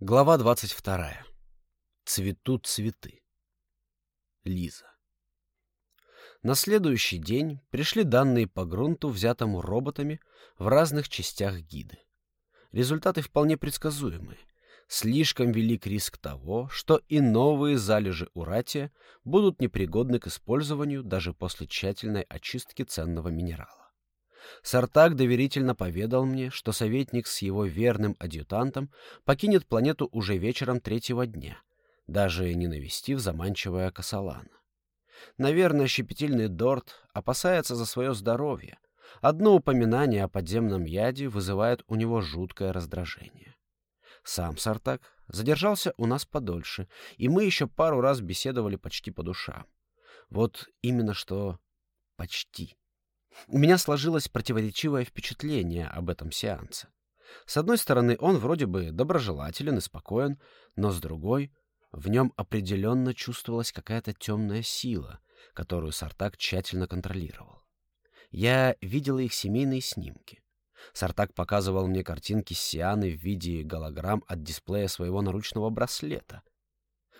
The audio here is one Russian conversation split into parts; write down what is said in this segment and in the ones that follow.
Глава 22. Цветут цветы. Лиза. На следующий день пришли данные по грунту, взятому роботами в разных частях гиды. Результаты вполне предсказуемые. Слишком велик риск того, что и новые залежи уратия будут непригодны к использованию даже после тщательной очистки ценного минерала. Сартак доверительно поведал мне, что советник с его верным адъютантом покинет планету уже вечером третьего дня, даже не навестив заманчивая Касалана. Наверное, щепетильный Дорт опасается за свое здоровье. Одно упоминание о подземном яде вызывает у него жуткое раздражение. Сам Сартак задержался у нас подольше, и мы еще пару раз беседовали почти по душам. Вот именно что почти. У меня сложилось противоречивое впечатление об этом сеансе. С одной стороны, он вроде бы доброжелателен и спокоен, но с другой, в нем определенно чувствовалась какая-то темная сила, которую Сартак тщательно контролировал. Я видела их семейные снимки. Сартак показывал мне картинки Сианы в виде голограмм от дисплея своего наручного браслета.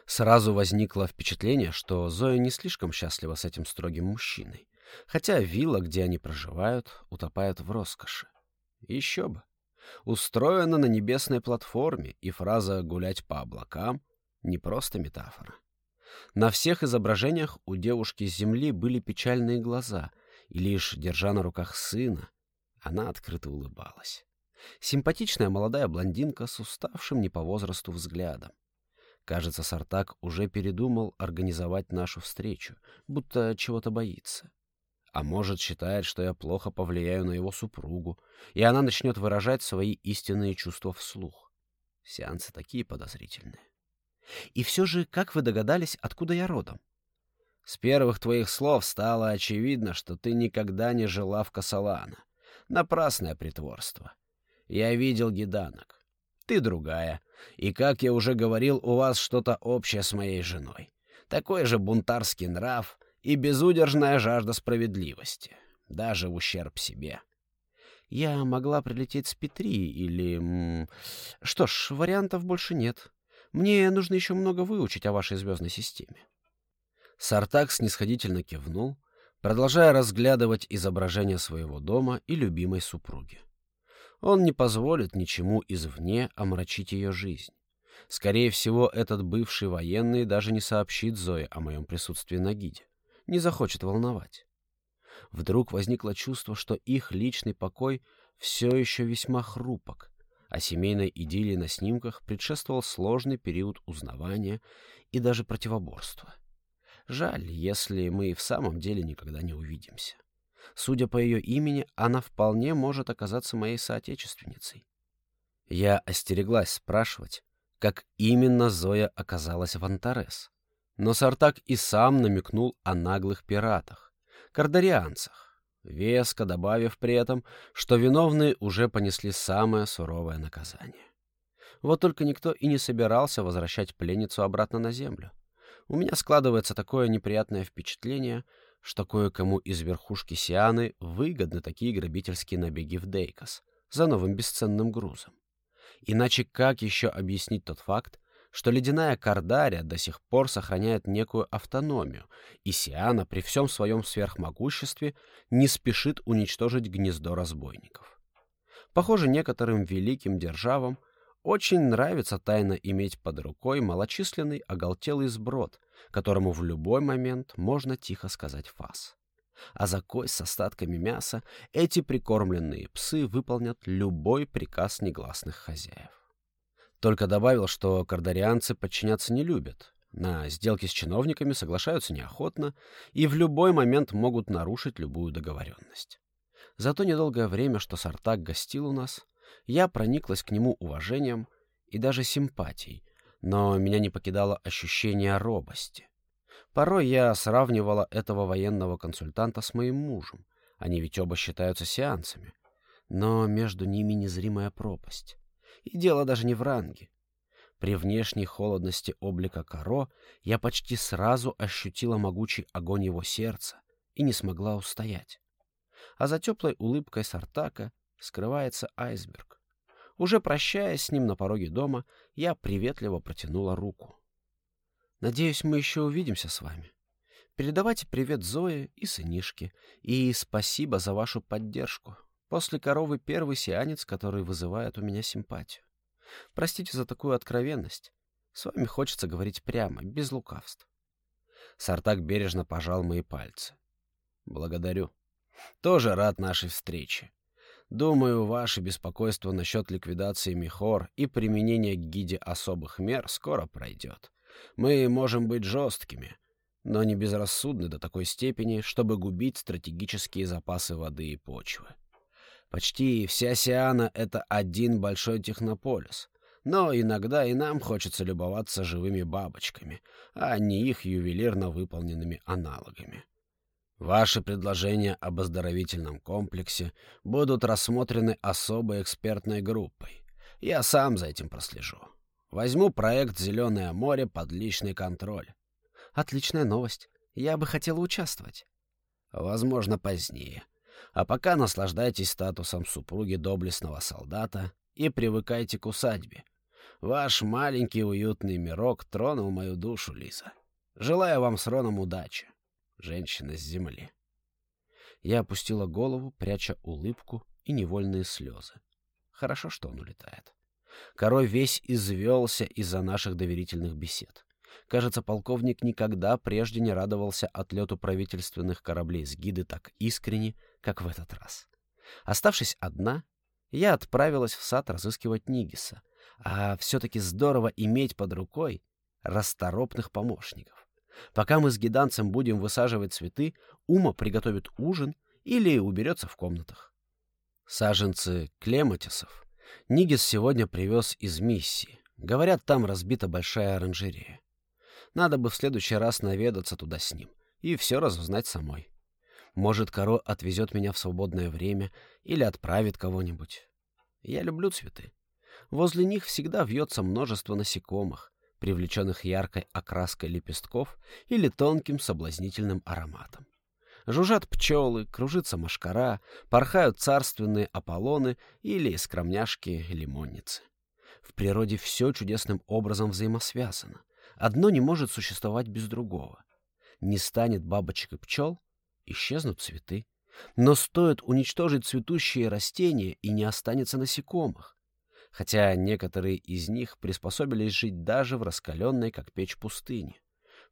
Сразу возникло впечатление, что Зоя не слишком счастлива с этим строгим мужчиной. Хотя вилла, где они проживают, утопает в роскоши. Еще бы. Устроена на небесной платформе, и фраза «гулять по облакам» — не просто метафора. На всех изображениях у девушки с земли были печальные глаза, и лишь, держа на руках сына, она открыто улыбалась. Симпатичная молодая блондинка с уставшим не по возрасту взглядом. Кажется, Сартак уже передумал организовать нашу встречу, будто чего-то боится. А может, считает, что я плохо повлияю на его супругу, и она начнет выражать свои истинные чувства вслух. Сеансы такие подозрительные. И все же, как вы догадались, откуда я родом? С первых твоих слов стало очевидно, что ты никогда не жила в Касалана. Напрасное притворство. Я видел гиданок. Ты другая. И, как я уже говорил, у вас что-то общее с моей женой. Такой же бунтарский нрав — и безудержная жажда справедливости, даже в ущерб себе. Я могла прилететь с Петри или... Что ж, вариантов больше нет. Мне нужно еще много выучить о вашей звездной системе. Сартак снисходительно кивнул, продолжая разглядывать изображение своего дома и любимой супруги. Он не позволит ничему извне омрачить ее жизнь. Скорее всего, этот бывший военный даже не сообщит Зое о моем присутствии на гиде не захочет волновать. Вдруг возникло чувство, что их личный покой все еще весьма хрупок, а семейной идиллии на снимках предшествовал сложный период узнавания и даже противоборства. Жаль, если мы и в самом деле никогда не увидимся. Судя по ее имени, она вполне может оказаться моей соотечественницей. Я остереглась спрашивать, как именно Зоя оказалась в Антарес. Но Сартак и сам намекнул о наглых пиратах, кардарианцах, веско добавив при этом, что виновные уже понесли самое суровое наказание. Вот только никто и не собирался возвращать пленницу обратно на землю. У меня складывается такое неприятное впечатление, что кое-кому из верхушки Сианы выгодны такие грабительские набеги в Дейкос за новым бесценным грузом. Иначе как еще объяснить тот факт, что ледяная Кардария до сих пор сохраняет некую автономию, и Сиана при всем своем сверхмогуществе не спешит уничтожить гнездо разбойников. Похоже, некоторым великим державам очень нравится тайно иметь под рукой малочисленный оголтелый сброд, которому в любой момент можно тихо сказать фас. А за кость с остатками мяса эти прикормленные псы выполнят любой приказ негласных хозяев. Только добавил, что кардарианцы подчиняться не любят, на сделки с чиновниками соглашаются неохотно и в любой момент могут нарушить любую договоренность. За то недолгое время, что Сартак гостил у нас, я прониклась к нему уважением и даже симпатией, но меня не покидало ощущение робости. Порой я сравнивала этого военного консультанта с моим мужем, они ведь оба считаются сеансами, но между ними незримая пропасть. И дело даже не в ранге. При внешней холодности облика Каро я почти сразу ощутила могучий огонь его сердца и не смогла устоять. А за теплой улыбкой Сартака скрывается айсберг. Уже прощаясь с ним на пороге дома, я приветливо протянула руку. «Надеюсь, мы еще увидимся с вами. Передавайте привет Зое и сынишке, и спасибо за вашу поддержку. После коровы первый сеанец, который вызывает у меня симпатию. Простите за такую откровенность. С вами хочется говорить прямо, без лукавств». Сартак бережно пожал мои пальцы. «Благодарю. Тоже рад нашей встрече. Думаю, ваше беспокойство насчет ликвидации Михор и применения к гиде особых мер скоро пройдет. Мы можем быть жесткими, но не безрассудны до такой степени, чтобы губить стратегические запасы воды и почвы. Почти вся Сиана — это один большой технополис, но иногда и нам хочется любоваться живыми бабочками, а не их ювелирно выполненными аналогами. Ваши предложения об оздоровительном комплексе будут рассмотрены особой экспертной группой. Я сам за этим прослежу. Возьму проект «Зеленое море» под личный контроль. Отличная новость. Я бы хотела участвовать. Возможно, позднее. А пока наслаждайтесь статусом супруги доблестного солдата и привыкайте к усадьбе. Ваш маленький уютный мирок тронул мою душу, Лиза. Желаю вам с Роном удачи женщина с земли. Я опустила голову, пряча улыбку и невольные слезы. Хорошо, что он улетает. Король весь извелся из-за наших доверительных бесед. Кажется, полковник никогда прежде не радовался отлету правительственных кораблей с гиды так искренне, как в этот раз. Оставшись одна, я отправилась в сад разыскивать Нигиса, а все-таки здорово иметь под рукой расторопных помощников. Пока мы с гиданцем будем высаживать цветы, Ума приготовит ужин или уберется в комнатах. Саженцы клематисов Нигис сегодня привез из миссии. Говорят, там разбита большая оранжерея. Надо бы в следующий раз наведаться туда с ним и все разузнать самой. Может, Каро отвезет меня в свободное время или отправит кого-нибудь. Я люблю цветы. Возле них всегда вьется множество насекомых, привлеченных яркой окраской лепестков или тонким соблазнительным ароматом. Жужжат пчелы, кружится машкара, порхают царственные аполлоны или скромняшки-лимонницы. В природе все чудесным образом взаимосвязано. Одно не может существовать без другого. Не станет бабочек и пчел, исчезнут цветы. Но стоит уничтожить цветущие растения, и не останется насекомых хотя некоторые из них приспособились жить даже в раскаленной, как печь, пустыне,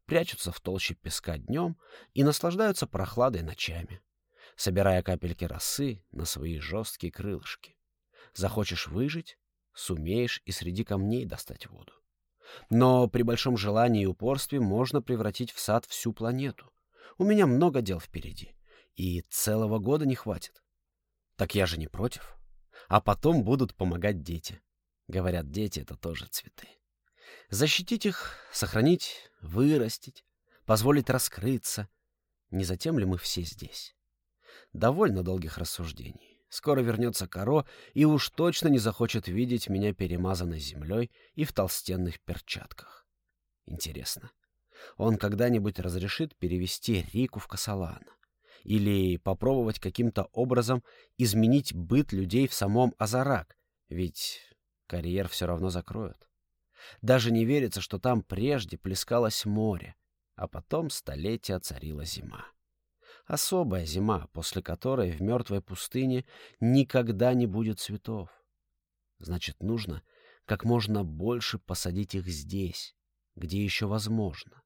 прячутся в толще песка днем и наслаждаются прохладой ночами, собирая капельки росы на свои жесткие крылышки. Захочешь выжить — сумеешь и среди камней достать воду. Но при большом желании и упорстве можно превратить в сад всю планету. У меня много дел впереди, и целого года не хватит. Так я же не против а потом будут помогать дети. Говорят, дети — это тоже цветы. Защитить их, сохранить, вырастить, позволить раскрыться. Не затем ли мы все здесь? Довольно долгих рассуждений. Скоро вернется Каро и уж точно не захочет видеть меня перемазанной землей и в толстенных перчатках. Интересно, он когда-нибудь разрешит перевести Рику в Касалана? или попробовать каким-то образом изменить быт людей в самом Азарак, ведь карьер все равно закроют. Даже не верится, что там прежде плескалось море, а потом столетия царила зима. Особая зима, после которой в мертвой пустыне никогда не будет цветов. Значит, нужно как можно больше посадить их здесь, где еще возможно.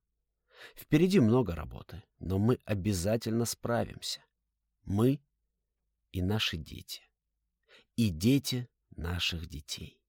Впереди много работы, но мы обязательно справимся. Мы и наши дети. И дети наших детей.